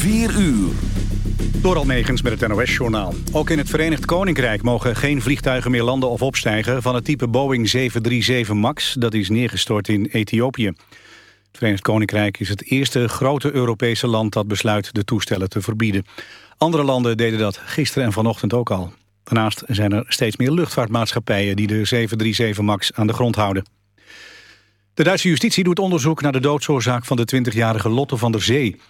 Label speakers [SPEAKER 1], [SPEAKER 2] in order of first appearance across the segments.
[SPEAKER 1] 4 uur.
[SPEAKER 2] Door Almegens met het NOS-journaal. Ook in het Verenigd Koninkrijk mogen geen vliegtuigen meer landen of opstijgen... van het type Boeing 737 MAX, dat is neergestort in Ethiopië. Het Verenigd Koninkrijk is het eerste grote Europese land... dat besluit de toestellen te verbieden. Andere landen deden dat gisteren en vanochtend ook al. Daarnaast zijn er steeds meer luchtvaartmaatschappijen... die de 737 MAX aan de grond houden. De Duitse justitie doet onderzoek naar de doodsoorzaak van de 20-jarige Lotte van der Zee.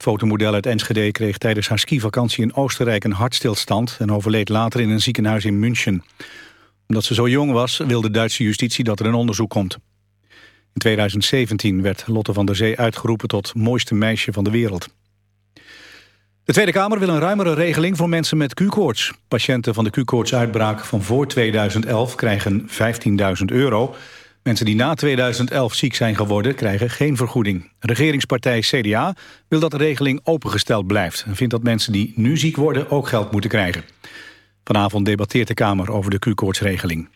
[SPEAKER 2] Fotomodel uit Enschede kreeg tijdens haar skivakantie in Oostenrijk een hartstilstand... en overleed later in een ziekenhuis in München. Omdat ze zo jong was, wil de Duitse justitie dat er een onderzoek komt. In 2017 werd Lotte van der Zee uitgeroepen tot mooiste meisje van de wereld. De Tweede Kamer wil een ruimere regeling voor mensen met Q-koorts. Patiënten van de Q-koortsuitbraak van voor 2011 krijgen 15.000 euro... Mensen die na 2011 ziek zijn geworden krijgen geen vergoeding. Regeringspartij CDA wil dat de regeling opengesteld blijft... en vindt dat mensen die nu ziek worden ook geld moeten krijgen. Vanavond debatteert de Kamer over de Q-koortsregeling.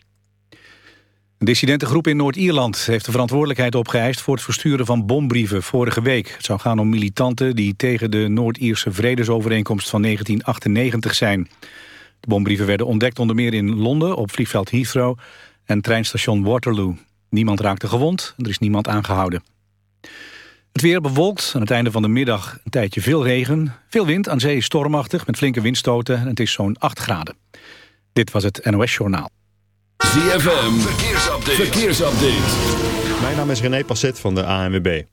[SPEAKER 2] Een dissidentengroep in Noord-Ierland heeft de verantwoordelijkheid opgeëist... voor het versturen van bombrieven vorige week. Het zou gaan om militanten die tegen de Noord-Ierse vredesovereenkomst van 1998 zijn. De bombrieven werden ontdekt onder meer in Londen op vliegveld Heathrow en treinstation Waterloo. Niemand raakte gewond, er is niemand aangehouden. Het weer bewolkt, aan het einde van de middag een tijdje veel regen. Veel wind, aan zee stormachtig, met flinke windstoten en het is zo'n 8 graden. Dit was het NOS Journaal.
[SPEAKER 1] ZFM, verkeersupdate. verkeersupdate.
[SPEAKER 3] Mijn naam is René Passet van de ANWB.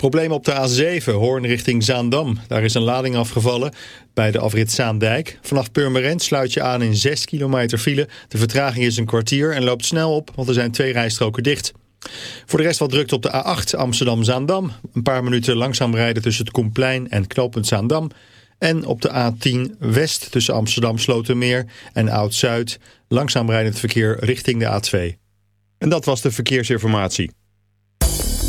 [SPEAKER 3] Probleem op de A7, Hoorn richting Zaandam. Daar is een lading afgevallen bij de afrit Zaandijk. Vanaf Purmerend sluit je aan in 6 kilometer file. De vertraging is een kwartier en loopt snel op, want er zijn twee rijstroken dicht. Voor de rest wat drukt op de A8 Amsterdam-Zaandam. Een paar minuten langzaam rijden tussen het Koenplein en knooppunt Zaandam. En op de A10 West tussen Amsterdam-Slotermeer en Oud-Zuid. Langzaam rijdend verkeer richting de A2. En dat was de verkeersinformatie.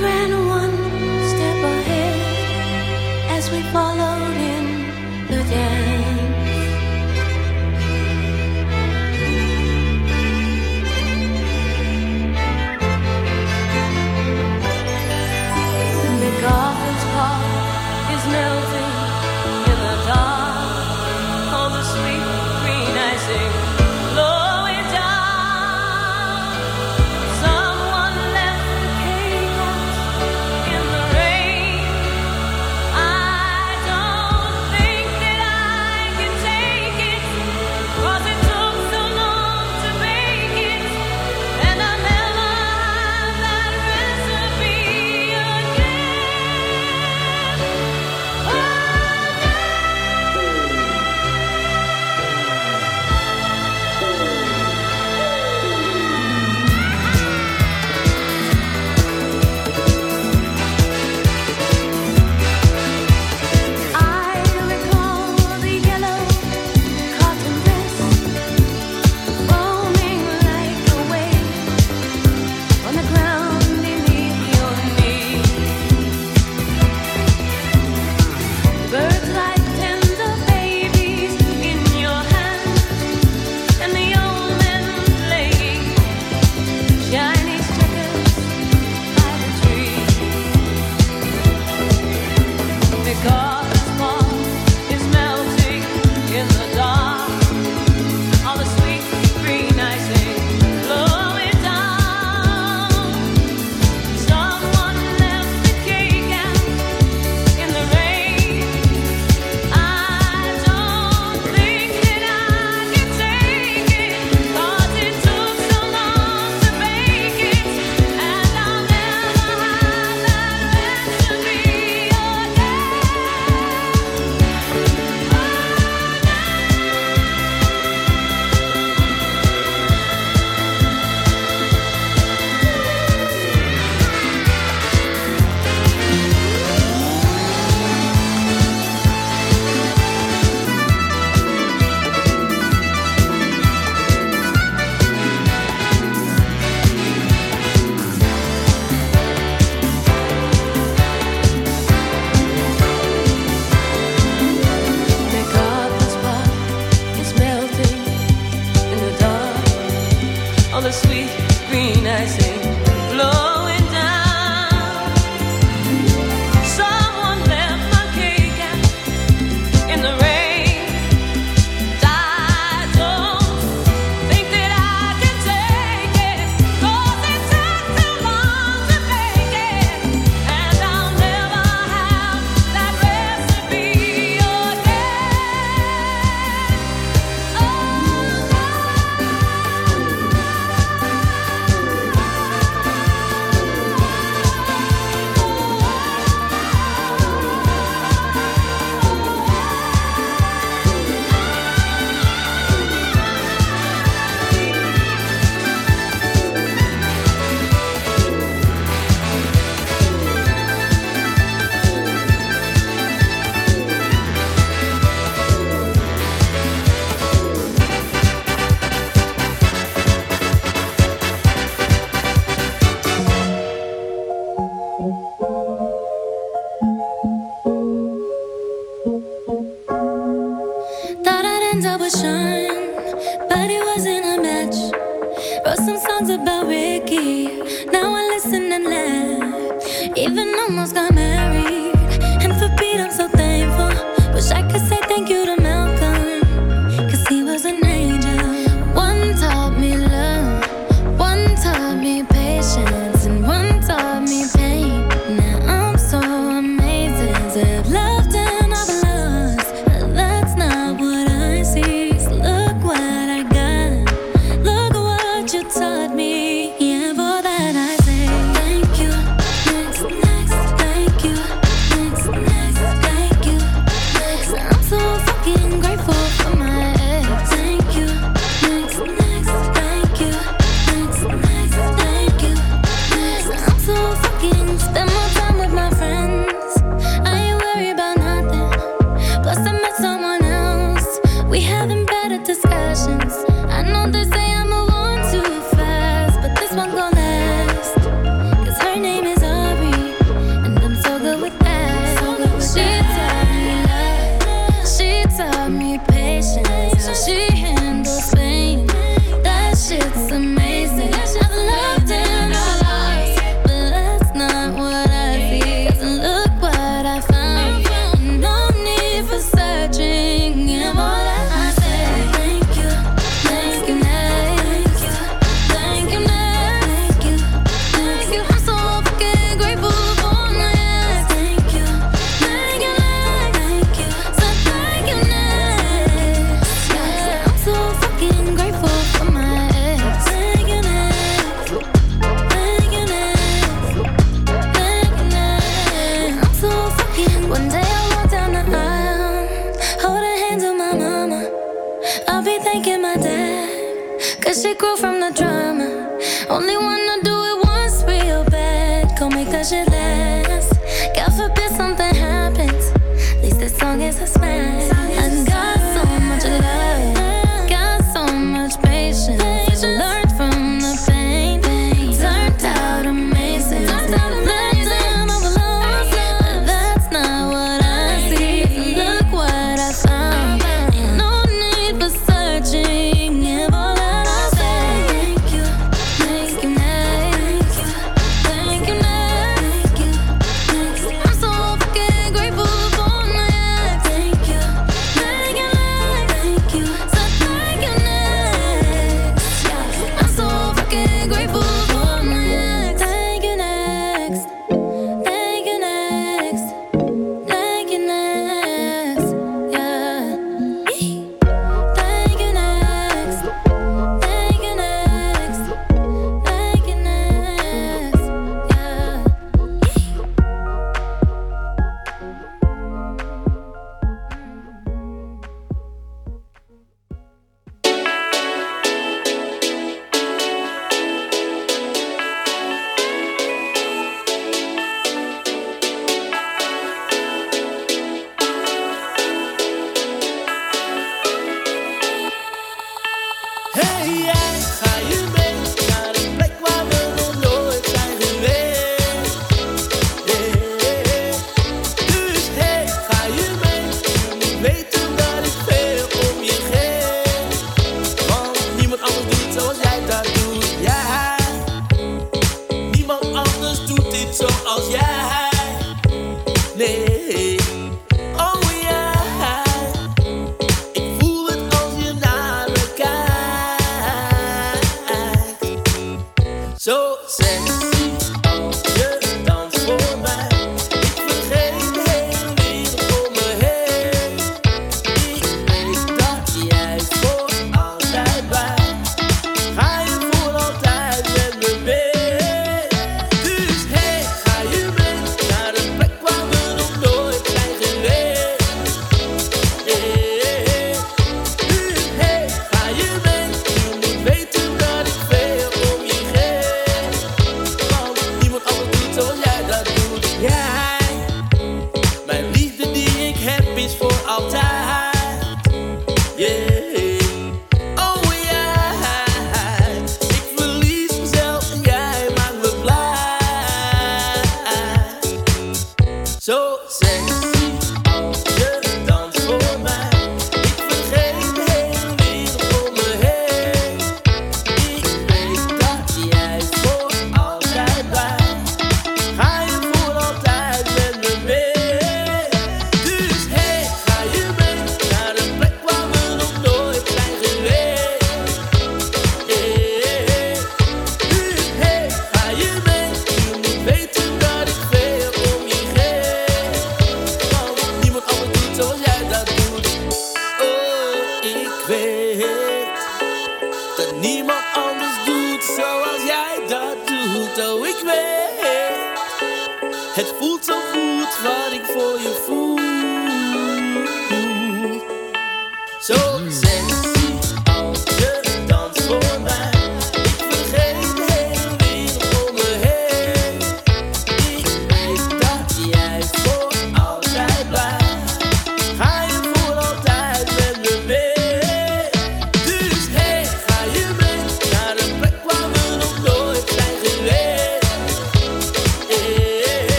[SPEAKER 4] ran
[SPEAKER 5] away.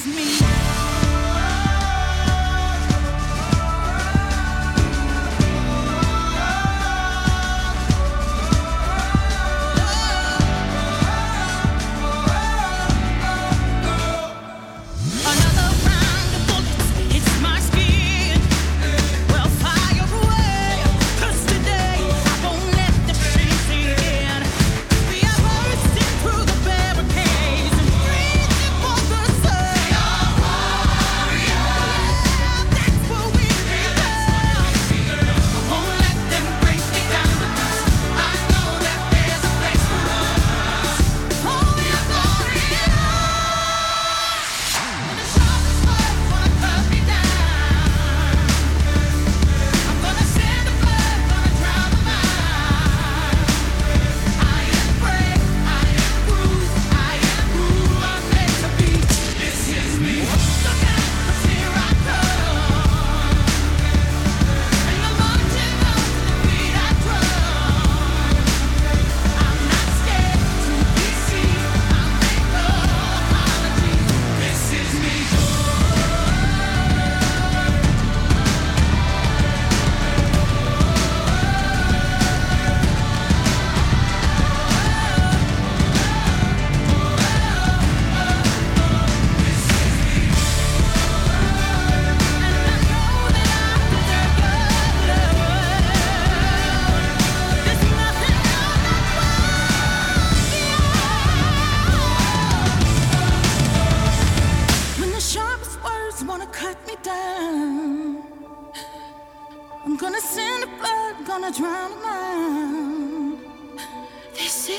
[SPEAKER 6] is me.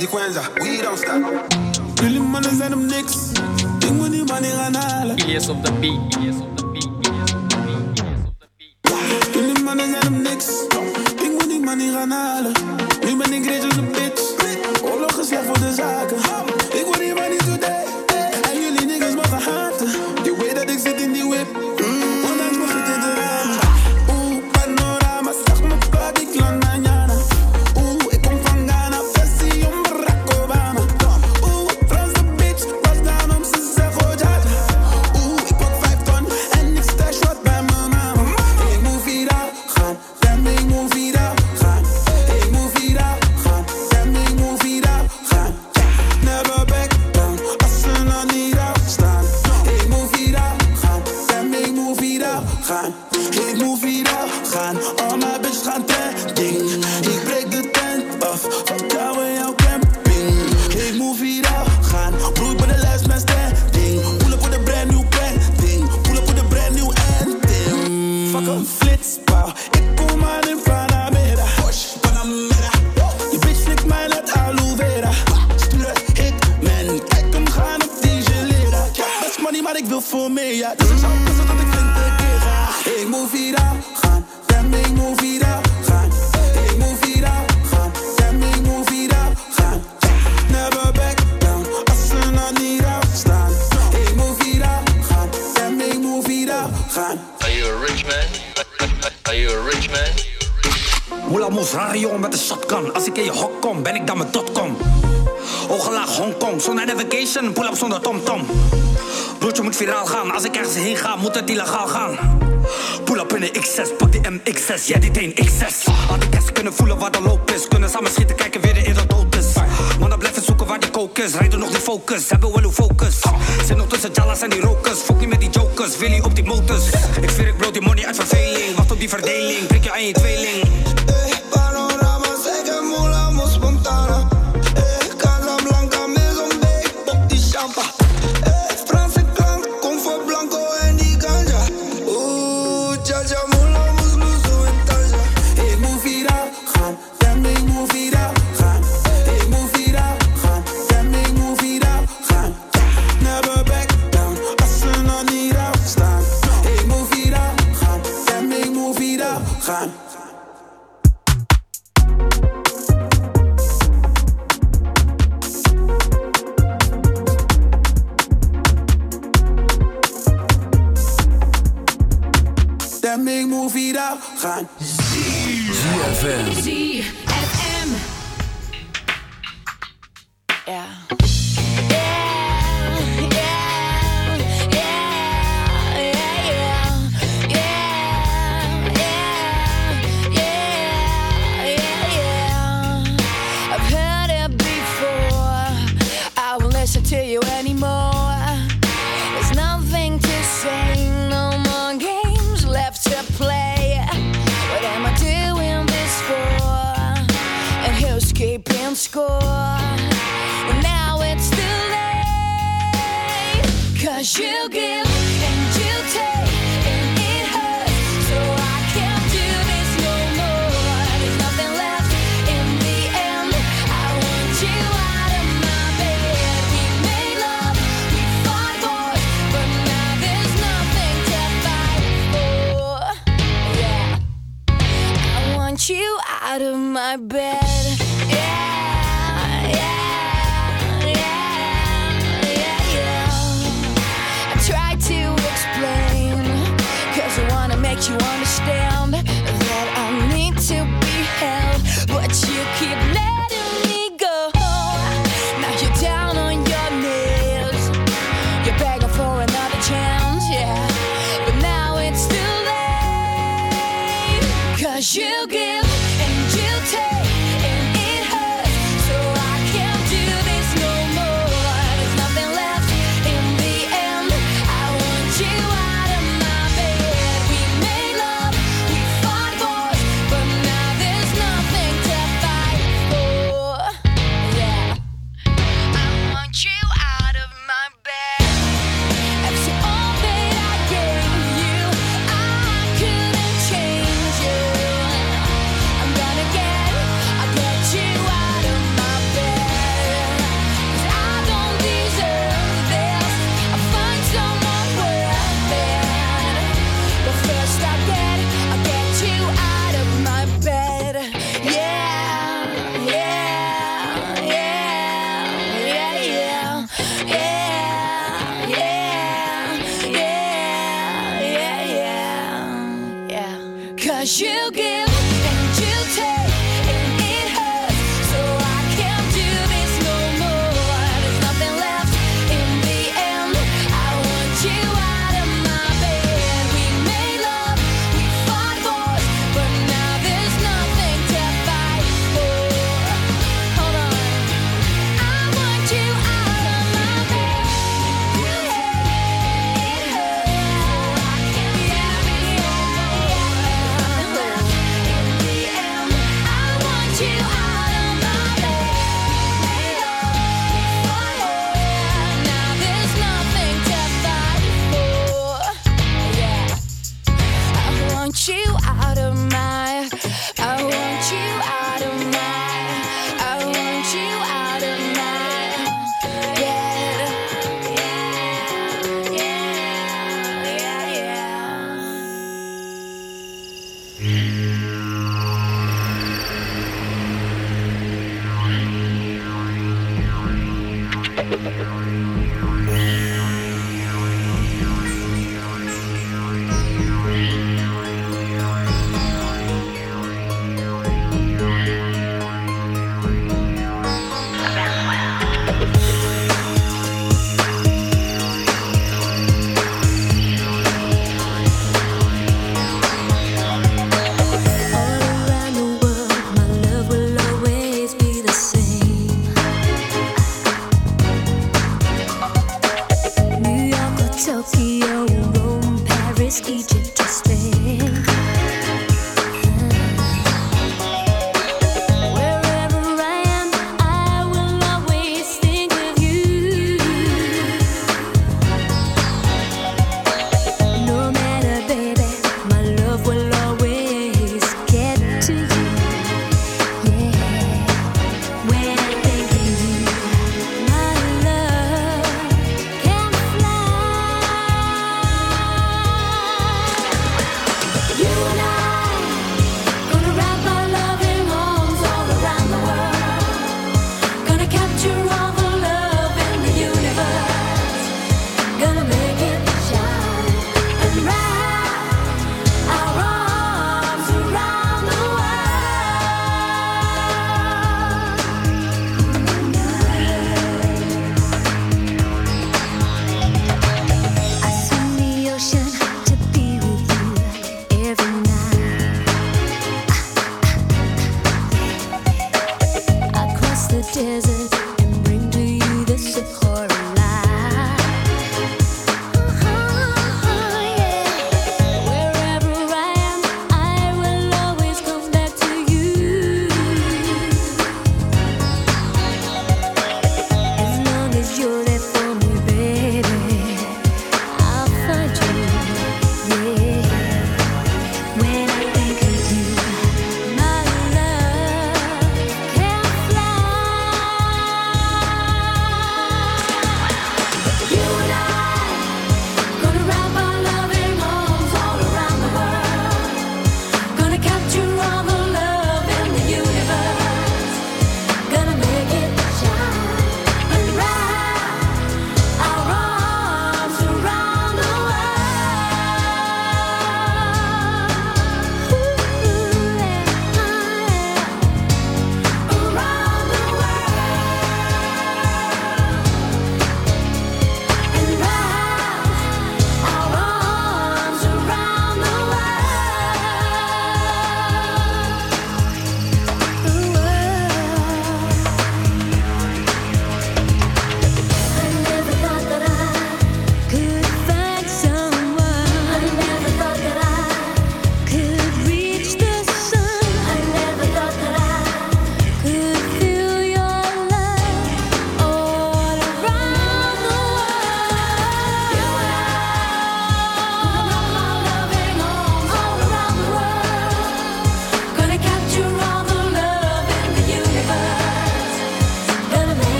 [SPEAKER 7] we don't stop. Really money and them nicks. Big money, money, and. Yes, of the beat. Yes, of the beat. Yes, of the beat. Yes, of the beat. Really money and them nicks. Money, money, and. Als ik
[SPEAKER 8] ergens heen ga, moet het illegaal gaan. Pull up in de X6, pak die MX6, jij die teen X6. Had ik eens kunnen voelen waar de loop is. Kunnen samen schieten, kijken weer in dat dood is. Mannen blijven zoeken waar die kokers. Rijden nog die focus, hebben wel uw focus. Zijn nog tussen Jalas en die rokers. Fok niet met die jokers, Willy op die motors. Ik zweer, ik brood die money uit verveling. Wacht op die verdeling, trek je aan je tweeling.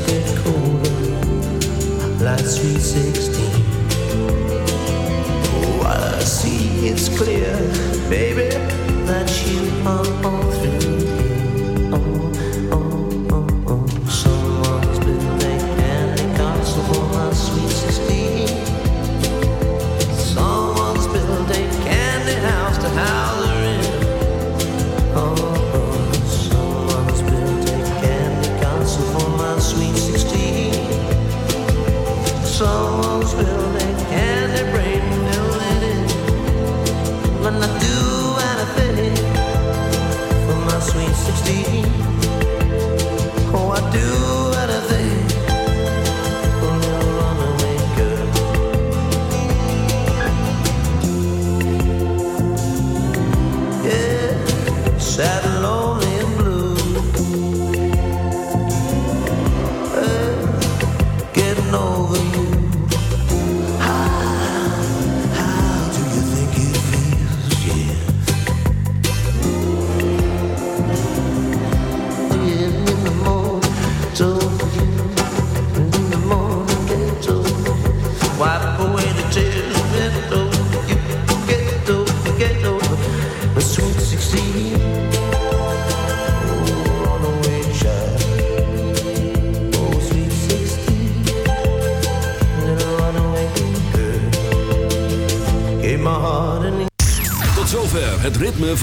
[SPEAKER 4] get
[SPEAKER 9] colder like sweet 16 what i see is clear baby.